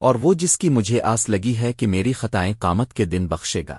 اور وہ جس کی مجھے آس لگی ہے کہ میری خطائیں قامت کے دن بخشے گا۔